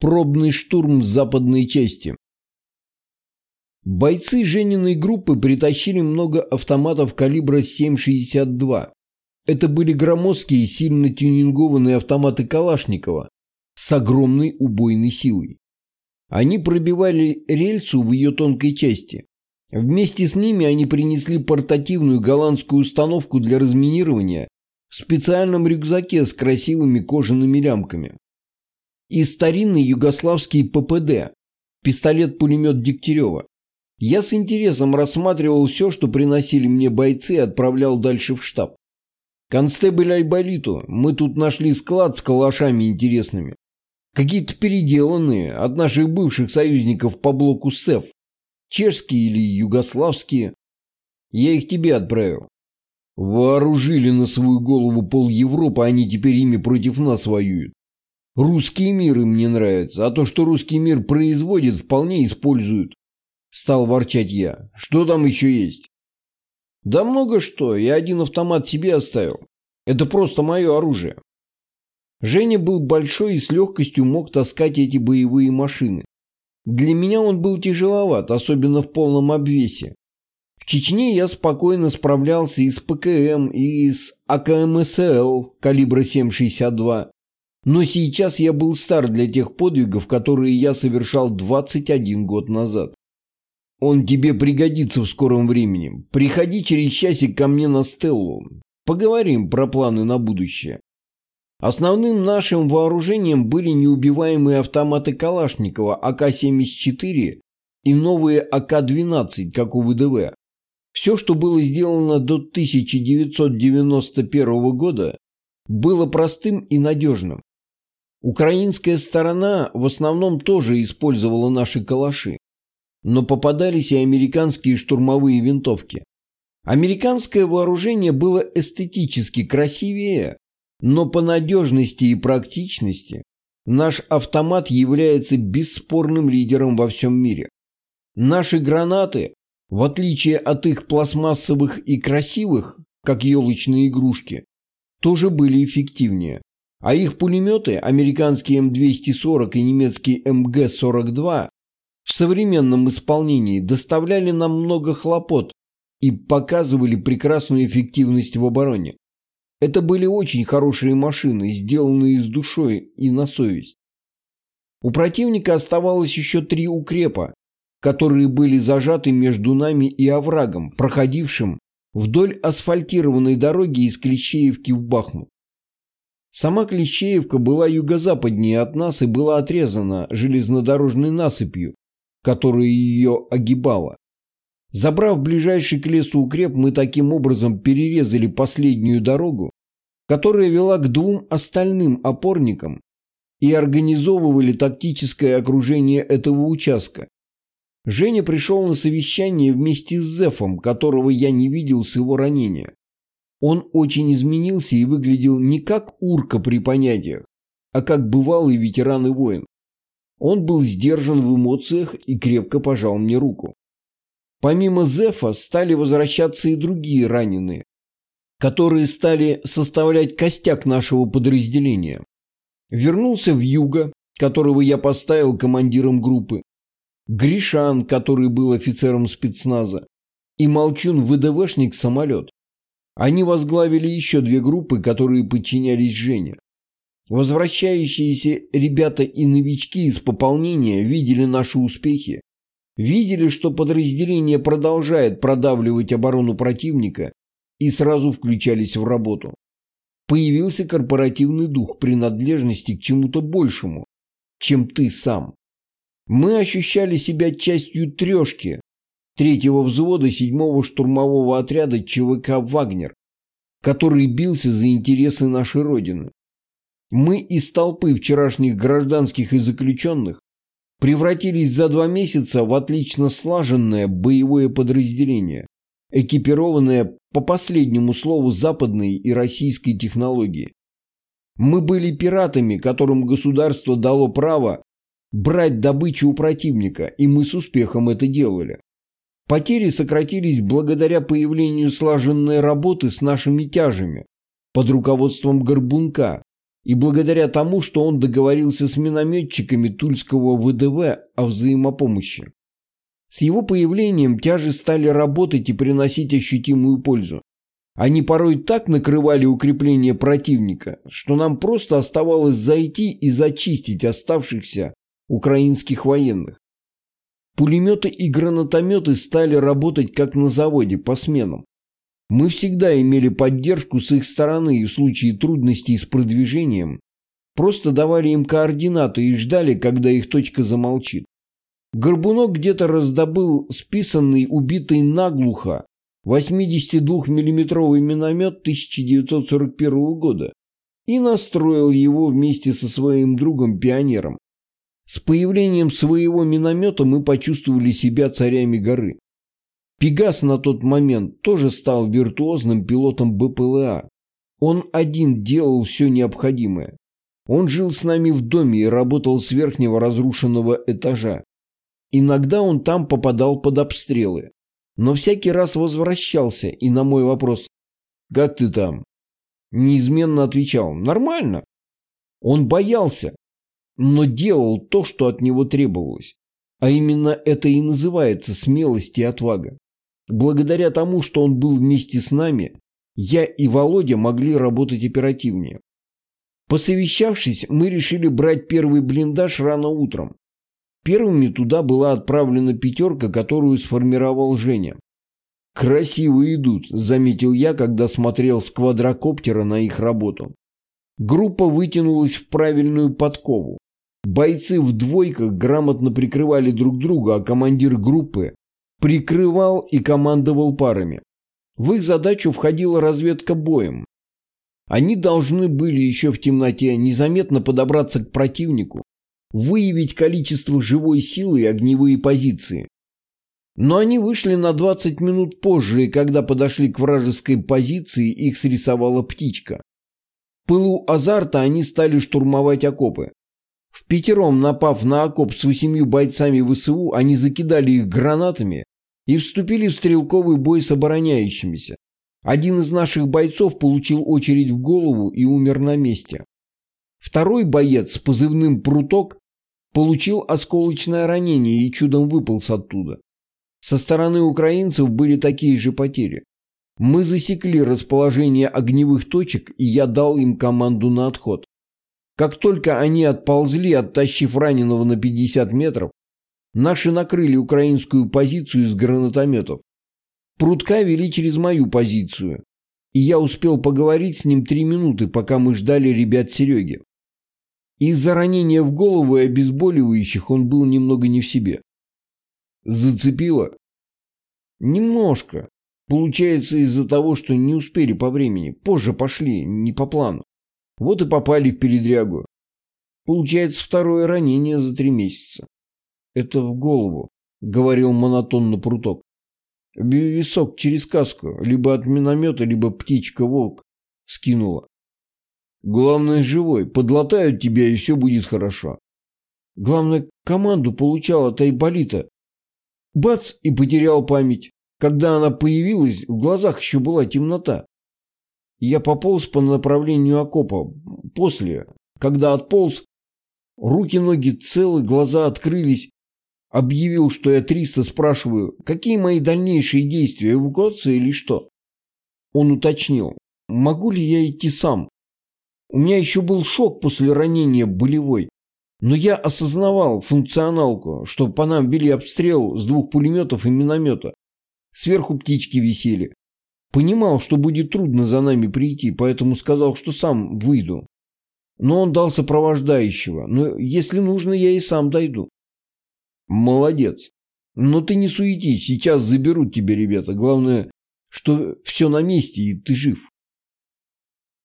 Пробный штурм западной части. Бойцы Жениной группы притащили много автоматов калибра 7,62. Это были громоздкие, сильно тюнингованные автоматы Калашникова с огромной убойной силой. Они пробивали рельсу в ее тонкой части. Вместе с ними они принесли портативную голландскую установку для разминирования в специальном рюкзаке с красивыми кожаными лямками. И старинный югославский ППД, пистолет-пулемет Дегтярева. Я с интересом рассматривал все, что приносили мне бойцы и отправлял дальше в штаб. Констебль Айболиту, мы тут нашли склад с калашами интересными. Какие-то переделанные от наших бывших союзников по блоку СЭФ. Чешские или югославские. Я их тебе отправил. Вооружили на свою голову пол Европы, они теперь ими против нас воюют. Русский мир им не нравится, а то, что русский мир производит, вполне используют. Стал ворчать я. Что там еще есть? Да много что, я один автомат себе оставил. Это просто мое оружие. Женя был большой и с легкостью мог таскать эти боевые машины. Для меня он был тяжеловат, особенно в полном обвесе. В Чечне я спокойно справлялся и с ПКМ, и с АКМСЛ калибра 7,62. Но сейчас я был стар для тех подвигов, которые я совершал 21 год назад. Он тебе пригодится в скором времени. Приходи через часик ко мне на Стеллу. Поговорим про планы на будущее. Основным нашим вооружением были неубиваемые автоматы Калашникова АК-74 и новые АК-12, как у ВДВ. Все, что было сделано до 1991 года, было простым и надежным. Украинская сторона в основном тоже использовала наши калаши, но попадались и американские штурмовые винтовки. Американское вооружение было эстетически красивее, но по надежности и практичности наш автомат является бесспорным лидером во всем мире. Наши гранаты, в отличие от их пластмассовых и красивых, как елочные игрушки, тоже были эффективнее. А их пулеметы, американский М240 и немецкий МГ-42, в современном исполнении доставляли нам много хлопот и показывали прекрасную эффективность в обороне. Это были очень хорошие машины, сделанные с душой и на совесть. У противника оставалось еще три укрепа, которые были зажаты между нами и оврагом, проходившим вдоль асфальтированной дороги из Клещеевки в Бахмут. Сама Клещеевка была юго-западнее от нас и была отрезана железнодорожной насыпью, которая ее огибала. Забрав ближайший к лесу укреп, мы таким образом перерезали последнюю дорогу, которая вела к двум остальным опорникам и организовывали тактическое окружение этого участка. Женя пришел на совещание вместе с Зефом, которого я не видел с его ранения. Он очень изменился и выглядел не как урка при понятиях, а как бывалый ветеран и воин. Он был сдержан в эмоциях и крепко пожал мне руку. Помимо Зефа стали возвращаться и другие раненые, которые стали составлять костяк нашего подразделения. Вернулся в Юго, которого я поставил командиром группы, Гришан, который был офицером спецназа, и Молчун ВДВшник самолет. Они возглавили еще две группы, которые подчинялись Жене. Возвращающиеся ребята и новички из пополнения видели наши успехи, видели, что подразделение продолжает продавливать оборону противника и сразу включались в работу. Появился корпоративный дух принадлежности к чему-то большему, чем ты сам. Мы ощущали себя частью трешки, третьего взвода седьмого штурмового отряда ЧВК «Вагнер», который бился за интересы нашей Родины. Мы из толпы вчерашних гражданских и заключенных превратились за два месяца в отлично слаженное боевое подразделение, экипированное по последнему слову западной и российской технологии. Мы были пиратами, которым государство дало право брать добычу у противника, и мы с успехом это делали. Потери сократились благодаря появлению слаженной работы с нашими тяжами под руководством Горбунка и благодаря тому, что он договорился с минометчиками Тульского ВДВ о взаимопомощи. С его появлением тяжи стали работать и приносить ощутимую пользу. Они порой так накрывали укрепление противника, что нам просто оставалось зайти и зачистить оставшихся украинских военных. Пулеметы и гранатометы стали работать как на заводе по сменам. Мы всегда имели поддержку с их стороны и в случае трудностей с продвижением просто давали им координаты и ждали, когда их точка замолчит. Горбунок где-то раздобыл списанный, убитый наглухо 82-миллиметровый миномет 1941 года и настроил его вместе со своим другом-пионером. С появлением своего миномета мы почувствовали себя царями горы. Пегас на тот момент тоже стал виртуозным пилотом БПЛА. Он один делал все необходимое. Он жил с нами в доме и работал с верхнего разрушенного этажа. Иногда он там попадал под обстрелы. Но всякий раз возвращался и на мой вопрос «Как ты там?» неизменно отвечал «Нормально». Он боялся, но делал то, что от него требовалось. А именно это и называется смелость и отвага. Благодаря тому, что он был вместе с нами, я и Володя могли работать оперативнее. Посовещавшись, мы решили брать первый блиндаж рано утром. Первыми туда была отправлена пятерка, которую сформировал Женя. «Красиво идут», – заметил я, когда смотрел с квадрокоптера на их работу. Группа вытянулась в правильную подкову. Бойцы в двойках грамотно прикрывали друг друга, а командир группы прикрывал и командовал парами. В их задачу входила разведка боем. Они должны были еще в темноте незаметно подобраться к противнику, выявить количество живой силы и огневые позиции. Но они вышли на 20 минут позже, и когда подошли к вражеской позиции, их срисовала птичка. В пылу азарта они стали штурмовать окопы. В пятером, напав на окоп с восемью бойцами ВСУ, они закидали их гранатами и вступили в стрелковый бой с обороняющимися. Один из наших бойцов получил очередь в голову и умер на месте. Второй боец с позывным «Пруток» получил осколочное ранение и чудом выполз оттуда. Со стороны украинцев были такие же потери. Мы засекли расположение огневых точек, и я дал им команду на отход. Как только они отползли, оттащив раненого на 50 метров, наши накрыли украинскую позицию из гранатометов. Прутка вели через мою позицию, и я успел поговорить с ним три минуты, пока мы ждали ребят Сереги. Из-за ранения в голову и обезболивающих он был немного не в себе. Зацепило? Немножко. Получается из-за того, что не успели по времени. Позже пошли, не по плану. Вот и попали в передрягу. Получается второе ранение за три месяца. Это в голову, говорил монотонно Пруток. Висок через каску, либо от миномета, либо птичка-волк скинула. Главное, живой. Подлатают тебя, и все будет хорошо. Главное, команду получал от Айболита. Бац, и потерял память. Когда она появилась, в глазах еще была темнота. Я пополз по направлению окопа. После, когда отполз, руки-ноги целы, глаза открылись. Объявил, что я 300, спрашиваю, какие мои дальнейшие действия, эвакуация или что? Он уточнил, могу ли я идти сам? У меня еще был шок после ранения болевой. Но я осознавал функционалку, что по нам вели обстрел с двух пулеметов и миномета. Сверху птички висели. Понимал, что будет трудно за нами прийти, поэтому сказал, что сам выйду. Но он дал сопровождающего. Но если нужно, я и сам дойду. Молодец. Но ты не суетись, сейчас заберут тебя ребята. Главное, что все на месте и ты жив.